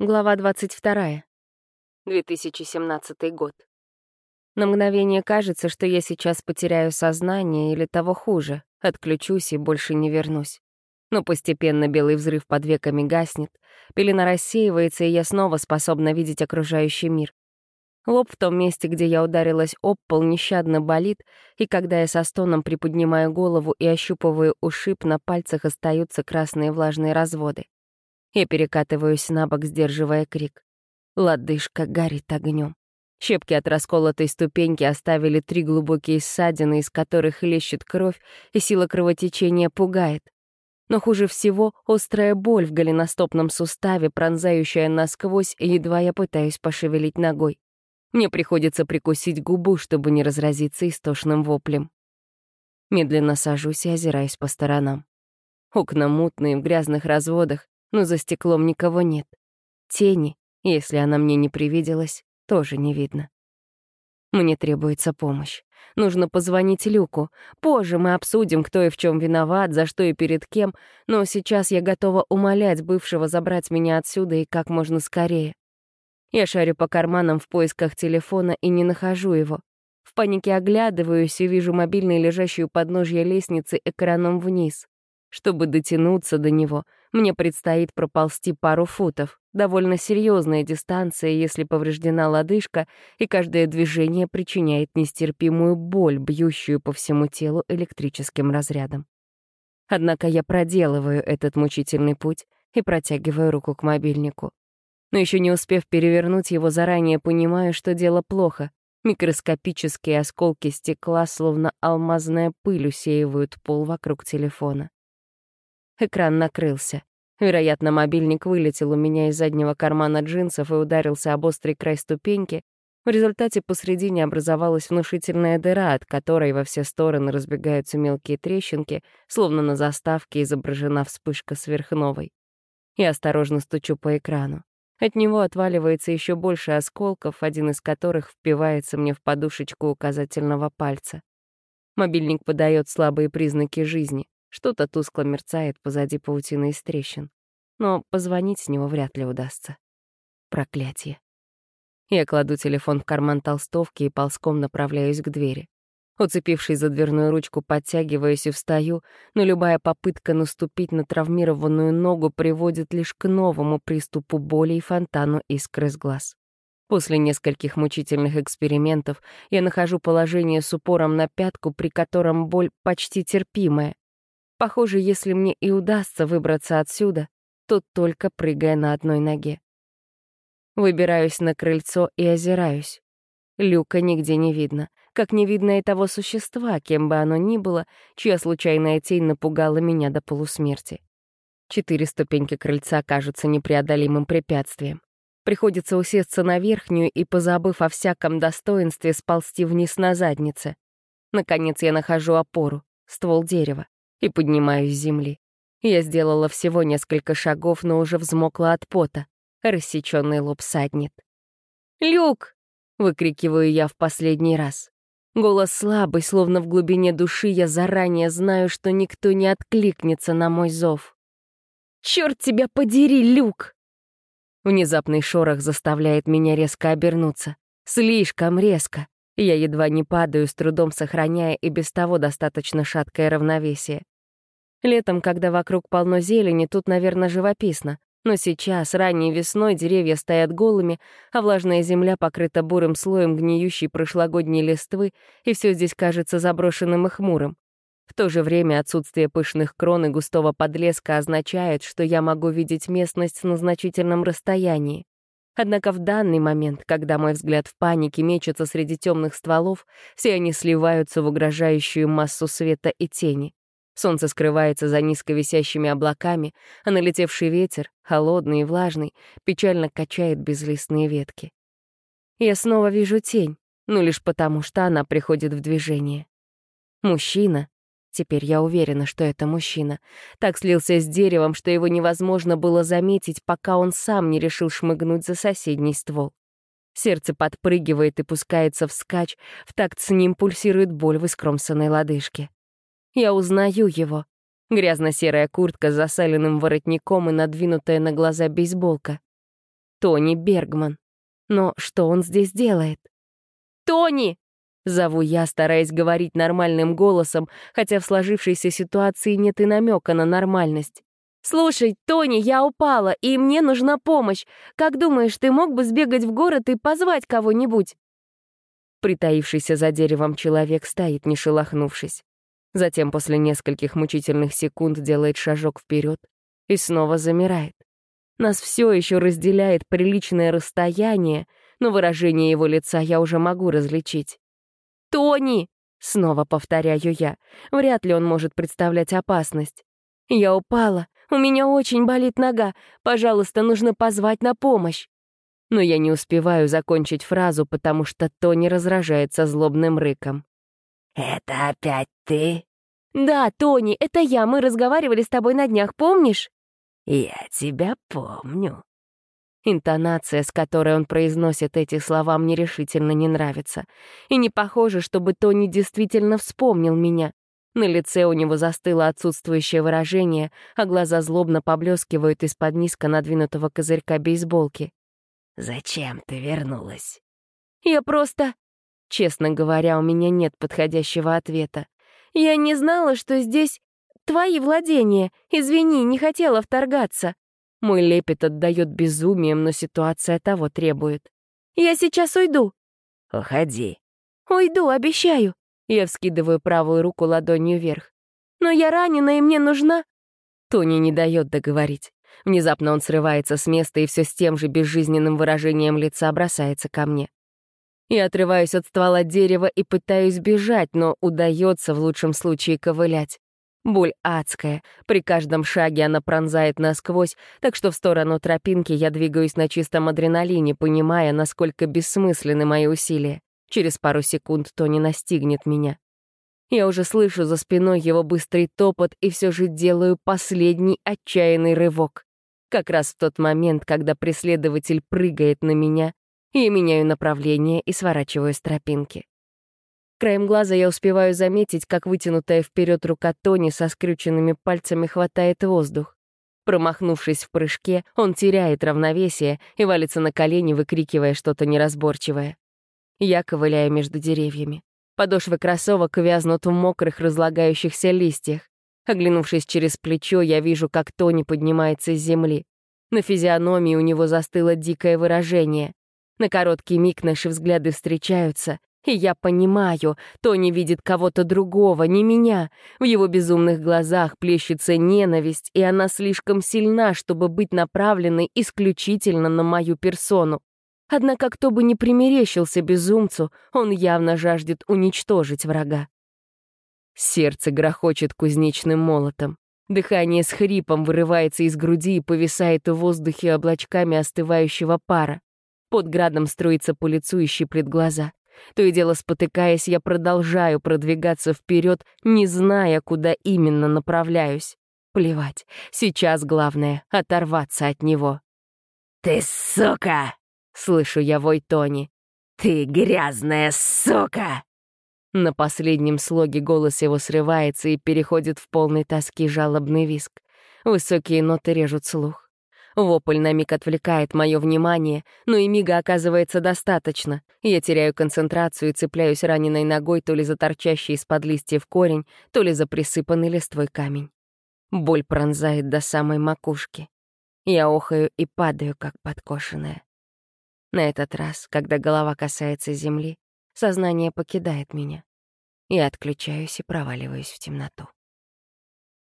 Глава 22. 2017 год. На мгновение кажется, что я сейчас потеряю сознание или того хуже, отключусь и больше не вернусь. Но постепенно белый взрыв под веками гаснет, пелена рассеивается, и я снова способна видеть окружающий мир. Лоб в том месте, где я ударилась об пол, нещадно болит, и когда я со стоном приподнимаю голову и ощупываю ушиб, на пальцах остаются красные влажные разводы. Я перекатываюсь на бок, сдерживая крик. Лодыжка горит огнем. Щепки от расколотой ступеньки оставили три глубокие ссадины, из которых лещет кровь, и сила кровотечения пугает. Но хуже всего — острая боль в голеностопном суставе, пронзающая насквозь, едва я пытаюсь пошевелить ногой. Мне приходится прикусить губу, чтобы не разразиться истошным воплем. Медленно сажусь и озираюсь по сторонам. Окна мутные, в грязных разводах, но за стеклом никого нет. Тени, если она мне не привиделась, тоже не видно. Мне требуется помощь. Нужно позвонить Люку. Позже мы обсудим, кто и в чем виноват, за что и перед кем, но сейчас я готова умолять бывшего забрать меня отсюда и как можно скорее. Я шарю по карманам в поисках телефона и не нахожу его. В панике оглядываюсь и вижу мобильный, лежащий у подножья лестницы, экраном вниз. Чтобы дотянуться до него, мне предстоит проползти пару футов. Довольно серьезная дистанция, если повреждена лодыжка, и каждое движение причиняет нестерпимую боль, бьющую по всему телу электрическим разрядом. Однако я проделываю этот мучительный путь и протягиваю руку к мобильнику. Но еще не успев перевернуть его, заранее понимаю, что дело плохо. Микроскопические осколки стекла, словно алмазная пыль, усеивают пол вокруг телефона. Экран накрылся. Вероятно, мобильник вылетел у меня из заднего кармана джинсов и ударился об острый край ступеньки. В результате посредине образовалась внушительная дыра, от которой во все стороны разбегаются мелкие трещинки, словно на заставке изображена вспышка сверхновой. Я осторожно стучу по экрану. От него отваливается еще больше осколков, один из которых впивается мне в подушечку указательного пальца. Мобильник подает слабые признаки жизни. Что-то тускло мерцает позади паутины из трещин. Но позвонить с него вряд ли удастся. Проклятие. Я кладу телефон в карман толстовки и ползком направляюсь к двери. Уцепившись за дверную ручку, подтягиваюсь и встаю, но любая попытка наступить на травмированную ногу приводит лишь к новому приступу боли и фонтану искр из глаз. После нескольких мучительных экспериментов я нахожу положение с упором на пятку, при котором боль почти терпимая, Похоже, если мне и удастся выбраться отсюда, то только прыгая на одной ноге. Выбираюсь на крыльцо и озираюсь. Люка нигде не видно, как не видно и того существа, кем бы оно ни было, чья случайная тень напугала меня до полусмерти. Четыре ступеньки крыльца кажутся непреодолимым препятствием. Приходится усесться на верхнюю и, позабыв о всяком достоинстве, сползти вниз на заднице. Наконец я нахожу опору — ствол дерева и поднимаюсь с земли. Я сделала всего несколько шагов, но уже взмокла от пота. Рассеченный лоб саднет. «Люк!» — выкрикиваю я в последний раз. Голос слабый, словно в глубине души я заранее знаю, что никто не откликнется на мой зов. «Чёрт тебя подери, Люк!» Внезапный шорох заставляет меня резко обернуться. Слишком резко. Я едва не падаю, с трудом сохраняя и без того достаточно шаткое равновесие. Летом, когда вокруг полно зелени, тут, наверное, живописно. Но сейчас, ранней весной, деревья стоят голыми, а влажная земля покрыта бурым слоем гниющей прошлогодней листвы, и все здесь кажется заброшенным и хмурым. В то же время отсутствие пышных крон и густого подлеска означает, что я могу видеть местность на значительном расстоянии. Однако в данный момент, когда мой взгляд в панике мечется среди темных стволов, все они сливаются в угрожающую массу света и тени. Солнце скрывается за низко висящими облаками, а налетевший ветер, холодный и влажный, печально качает безлистные ветки. Я снова вижу тень, но лишь потому, что она приходит в движение. Мужчина, Теперь я уверена, что это мужчина. Так слился с деревом, что его невозможно было заметить, пока он сам не решил шмыгнуть за соседний ствол. Сердце подпрыгивает и пускается вскачь, в такт с ним пульсирует боль в искромсанной лодыжке. Я узнаю его. Грязно-серая куртка с засаленным воротником и надвинутая на глаза бейсболка. Тони Бергман. Но что он здесь делает? «Тони!» — зову я, стараясь говорить нормальным голосом, хотя в сложившейся ситуации нет и намека на нормальность. «Слушай, Тони, я упала, и мне нужна помощь. Как думаешь, ты мог бы сбегать в город и позвать кого-нибудь?» Притаившийся за деревом человек стоит, не шелохнувшись. Затем после нескольких мучительных секунд делает шажок вперед и снова замирает. Нас все еще разделяет приличное расстояние, но выражение его лица я уже могу различить. «Тони!» — снова повторяю я. Вряд ли он может представлять опасность. «Я упала. У меня очень болит нога. Пожалуйста, нужно позвать на помощь». Но я не успеваю закончить фразу, потому что Тони разражается злобным рыком. «Это опять ты?» «Да, Тони, это я. Мы разговаривали с тобой на днях, помнишь?» «Я тебя помню», Интонация, с которой он произносит эти слова, мне решительно не нравится. И не похоже, чтобы Тони действительно вспомнил меня. На лице у него застыло отсутствующее выражение, а глаза злобно поблескивают из-под низко надвинутого козырька бейсболки. «Зачем ты вернулась?» «Я просто...» Честно говоря, у меня нет подходящего ответа. «Я не знала, что здесь твои владения. Извини, не хотела вторгаться». Мой лепет отдает безумием, но ситуация того требует. «Я сейчас уйду». «Уходи». «Уйду, обещаю». Я вскидываю правую руку ладонью вверх. «Но я ранена, и мне нужна...» Тони не дает договорить. Внезапно он срывается с места и все с тем же безжизненным выражением лица бросается ко мне. Я отрываюсь от ствола дерева и пытаюсь бежать, но удается в лучшем случае ковылять. Боль адская. При каждом шаге она пронзает насквозь, так что в сторону тропинки я двигаюсь на чистом адреналине, понимая, насколько бессмысленны мои усилия. Через пару секунд Тони настигнет меня. Я уже слышу за спиной его быстрый топот и все же делаю последний отчаянный рывок. Как раз в тот момент, когда преследователь прыгает на меня, я меняю направление и сворачиваю с тропинки. Краем глаза я успеваю заметить, как вытянутая вперед рука Тони со скрюченными пальцами хватает воздух. Промахнувшись в прыжке, он теряет равновесие и валится на колени, выкрикивая что-то неразборчивое. Я ковыляю между деревьями. Подошвы кроссовок вязнут в мокрых, разлагающихся листьях. Оглянувшись через плечо, я вижу, как Тони поднимается с земли. На физиономии у него застыло дикое выражение. На короткий миг наши взгляды встречаются, и я понимаю, Тони видит кого-то другого, не меня. В его безумных глазах плещется ненависть, и она слишком сильна, чтобы быть направленной исключительно на мою персону. Однако кто бы ни примерещился безумцу, он явно жаждет уничтожить врага. Сердце грохочет кузнечным молотом. Дыхание с хрипом вырывается из груди и повисает в воздухе облачками остывающего пара. Под градом струится по лицу и щиплет глаза. То и дело спотыкаясь, я продолжаю продвигаться вперед, не зная, куда именно направляюсь. Плевать, сейчас главное — оторваться от него. «Ты сука!» — слышу я вой Тони. «Ты грязная сука!» На последнем слоге голос его срывается и переходит в полный тоски жалобный виск. Высокие ноты режут слух. Вопль на миг отвлекает мое внимание, но и мига оказывается достаточно. Я теряю концентрацию и цепляюсь раненой ногой то ли за торчащий из-под листьев корень, то ли за присыпанный листвой камень. Боль пронзает до самой макушки. Я охаю и падаю, как подкошенная. На этот раз, когда голова касается земли, сознание покидает меня. Я отключаюсь и проваливаюсь в темноту.